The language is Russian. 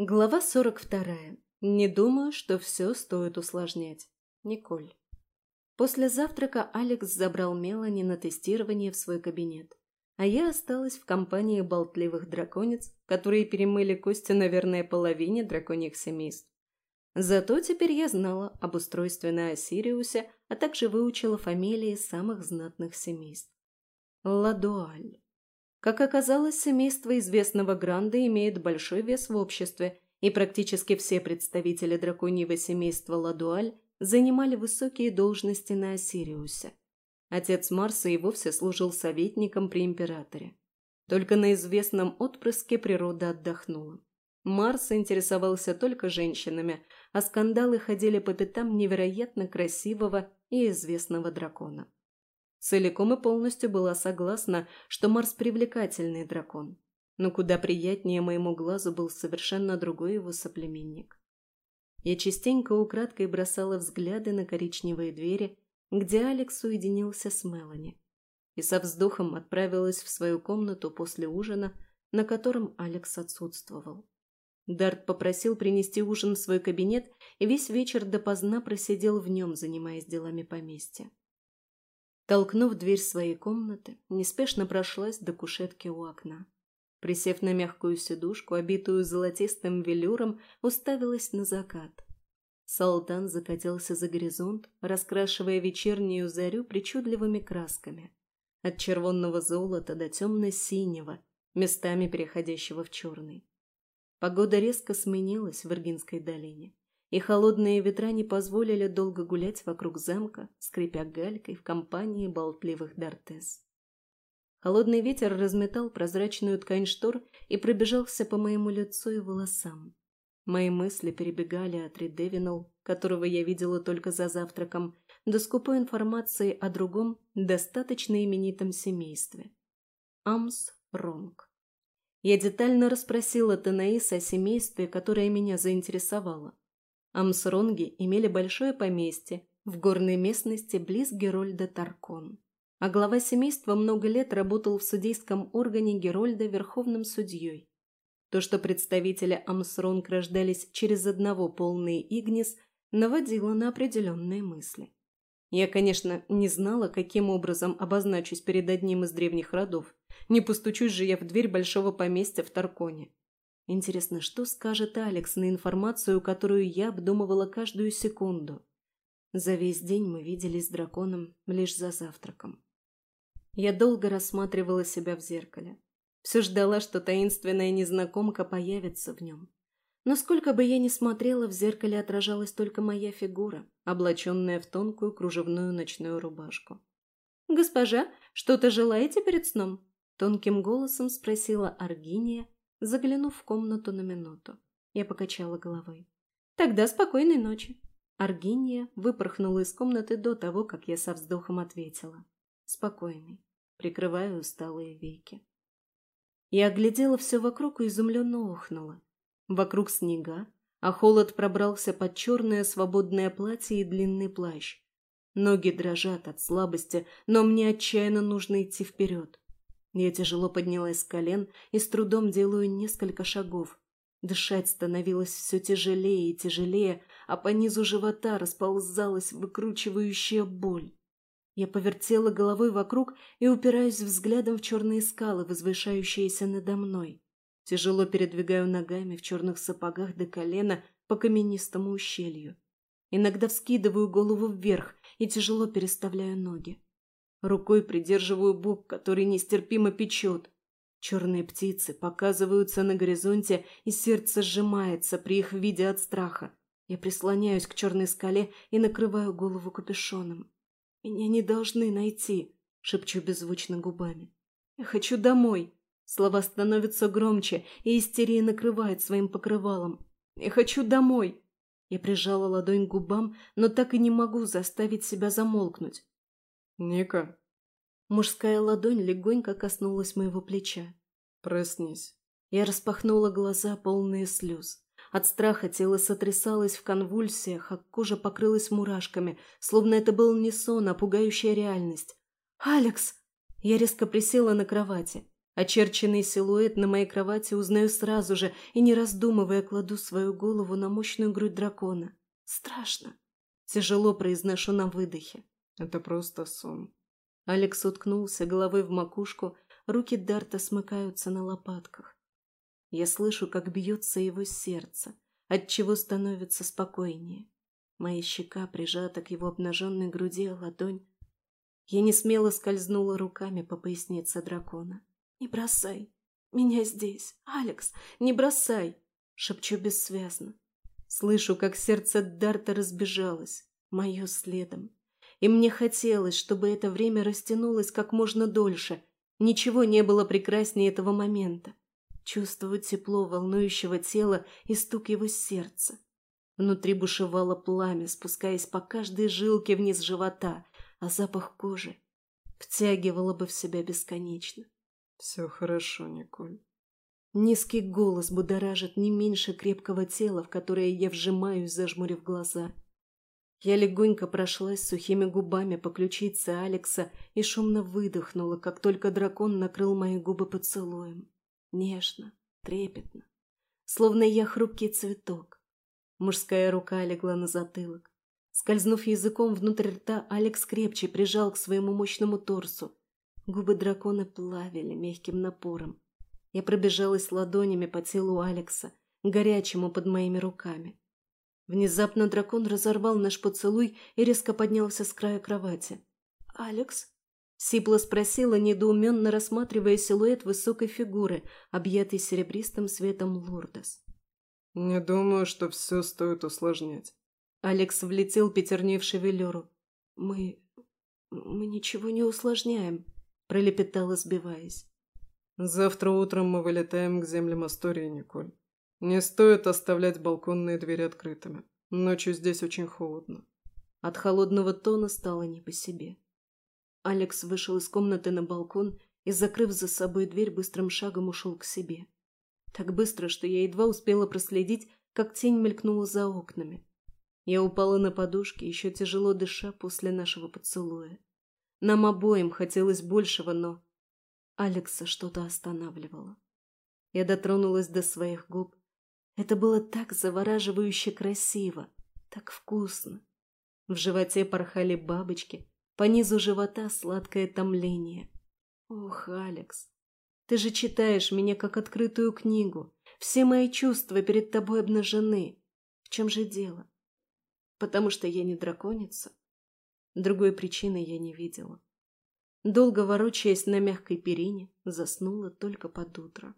Глава 42. Не думаю, что все стоит усложнять. Николь. После завтрака Алекс забрал Мелани на тестирование в свой кабинет, а я осталась в компании болтливых драконец, которые перемыли кости, наверное, половине драконьих семейств. Зато теперь я знала об устройстве на Осириусе, а также выучила фамилии самых знатных семейств. Ладуаль. Как оказалось, семейство известного Гранда имеет большой вес в обществе, и практически все представители драконьего семейства Ладуаль занимали высокие должности на Осириусе. Отец Марса и вовсе служил советником при императоре. Только на известном отпрыске природа отдохнула. Марс интересовался только женщинами, а скандалы ходили по пятам невероятно красивого и известного дракона. Целиком и полностью была согласна, что Марс привлекательный дракон. Но куда приятнее моему глазу был совершенно другой его соплеменник. Я частенько украдкой бросала взгляды на коричневые двери, где Алекс уединился с Мелани. И со вздохом отправилась в свою комнату после ужина, на котором Алекс отсутствовал. Дарт попросил принести ужин в свой кабинет и весь вечер допоздна просидел в нем, занимаясь делами поместья. Толкнув дверь своей комнаты, неспешно прошлась до кушетки у окна. Присев на мягкую сидушку, обитую золотистым велюром, уставилась на закат. Салтан закатился за горизонт, раскрашивая вечернюю зарю причудливыми красками. От червонного золота до темно-синего, местами переходящего в черный. Погода резко сменилась в Иргинской долине и холодные ветра не позволили долго гулять вокруг замка, скрипя галькой в компании болтливых дартес. Холодный ветер разметал прозрачную ткань штор и пробежался по моему лицу и волосам. Мои мысли перебегали от Ридевинал, которого я видела только за завтраком, до скупой информации о другом, достаточно именитом семействе. Амс Ронг. Я детально расспросила Танаиса о семействе, которое меня заинтересовало. Амсронги имели большое поместье в горной местности близ Герольда Таркон. А глава семейства много лет работал в судейском органе Герольда верховным судьей. То, что представители Амсронг рождались через одного полный Игнис, наводило на определенные мысли. Я, конечно, не знала, каким образом обозначусь перед одним из древних родов. Не постучусь же я в дверь большого поместья в Тарконе. Интересно, что скажет Алекс на информацию, которую я обдумывала каждую секунду? За весь день мы виделись с драконом лишь за завтраком. Я долго рассматривала себя в зеркале. Все ждала, что таинственная незнакомка появится в нем. Но сколько бы я ни смотрела, в зеркале отражалась только моя фигура, облаченная в тонкую кружевную ночную рубашку. «Госпожа, что-то желаете перед сном?» Тонким голосом спросила Аргиния, заглянув в комнату на минуту. Я покачала головой. «Тогда спокойной ночи». Аргиния выпорхнула из комнаты до того, как я со вздохом ответила. «Спокойный». Прикрываю усталые веки. Я оглядела все вокруг и изумленно охнула. Вокруг снега, а холод пробрался под черное свободное платье и длинный плащ. Ноги дрожат от слабости, но мне отчаянно нужно идти вперед. Я тяжело поднялась с колен и с трудом делаю несколько шагов. Дышать становилось все тяжелее и тяжелее, а по низу живота расползалась выкручивающая боль. Я повертела головой вокруг и упираюсь взглядом в черные скалы, возвышающиеся надо мной. Тяжело передвигаю ногами в черных сапогах до колена по каменистому ущелью. Иногда вскидываю голову вверх и тяжело переставляю ноги. Рукой придерживаю бок, который нестерпимо печет. Черные птицы показываются на горизонте, и сердце сжимается при их виде от страха. Я прислоняюсь к черной скале и накрываю голову капюшоном. «Меня не должны найти», — шепчу беззвучно губами. «Я хочу домой». Слова становятся громче, и истерия накрывает своим покрывалом. «Я хочу домой». Я прижала ладонь к губам, но так и не могу заставить себя замолкнуть. «Ника». Мужская ладонь легонько коснулась моего плеча. «Проснись». Я распахнула глаза, полные слез. От страха тело сотрясалось в конвульсиях, а кожа покрылась мурашками, словно это был не сон, а пугающая реальность. «Алекс!» Я резко присела на кровати. Очерченный силуэт на моей кровати узнаю сразу же и, не раздумывая, кладу свою голову на мощную грудь дракона. Страшно. Тяжело произношу на выдохе. Это просто сон. Алекс уткнулся головой в макушку, руки Дарта смыкаются на лопатках. Я слышу, как бьется его сердце, отчего становится спокойнее. Моя щека прижата к его обнаженной груди, а ладонь... Я не смело скользнула руками по пояснице дракона. «Не бросай! Меня здесь! Алекс, не бросай!» Шепчу бессвязно. Слышу, как сердце Дарта разбежалось, мое следом. И мне хотелось, чтобы это время растянулось как можно дольше. Ничего не было прекраснее этого момента. Чувствовать тепло волнующего тела и стук его сердца. Внутри бушевало пламя, спускаясь по каждой жилке вниз живота, а запах кожи втягивало бы в себя бесконечно. Все хорошо, Николь. Низкий голос будоражит не меньше крепкого тела, в которое я вжимаюсь, зажмурив глаза. Я легонько прошлась сухими губами по ключице Алекса и шумно выдохнула, как только дракон накрыл мои губы поцелуем. Нежно, трепетно, словно я хрупкий цветок. Мужская рука легла на затылок. Скользнув языком внутрь рта, Алекс крепче прижал к своему мощному торсу, Губы дракона плавили мягким напором. Я пробежалась ладонями по телу Алекса, горячему под моими руками. Внезапно дракон разорвал наш поцелуй и резко поднялся с края кровати. «Алекс?» — Сипла спросила, недоуменно рассматривая силуэт высокой фигуры, объятой серебристым светом Лордос. «Не думаю, что все стоит усложнять». Алекс влетел пятерней в шевелюру. «Мы... мы ничего не усложняем», пролепетала, сбиваясь. «Завтра утром мы вылетаем к землям Астории, Николь. Не стоит оставлять балконные двери открытыми. Ночью здесь очень холодно». От холодного тона стало не по себе. Алекс вышел из комнаты на балкон и, закрыв за собой дверь, быстрым шагом ушел к себе. Так быстро, что я едва успела проследить, как тень мелькнула за окнами. Я упала на подушки, еще тяжело дыша после нашего поцелуя. Нам обоим хотелось большего, но... Алекса что-то останавливало. Я дотронулась до своих губ. Это было так завораживающе красиво, так вкусно. В животе порхали бабочки, по низу живота сладкое томление. Ох, Алекс, ты же читаешь меня как открытую книгу. Все мои чувства перед тобой обнажены. В чем же дело? Потому что я не драконица? Другой причины я не видела. Долго ворочаясь на мягкой перине, заснула только под утро.